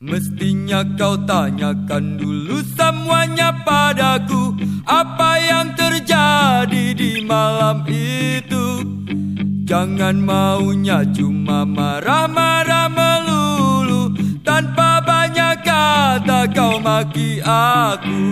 Mestinya kau tanyakan dulu semuanya padaku. Apa yang terjadi di malam itu? Jangan maunya cuma marah-marah melulu. Tanpa banyak kata kau maki aku.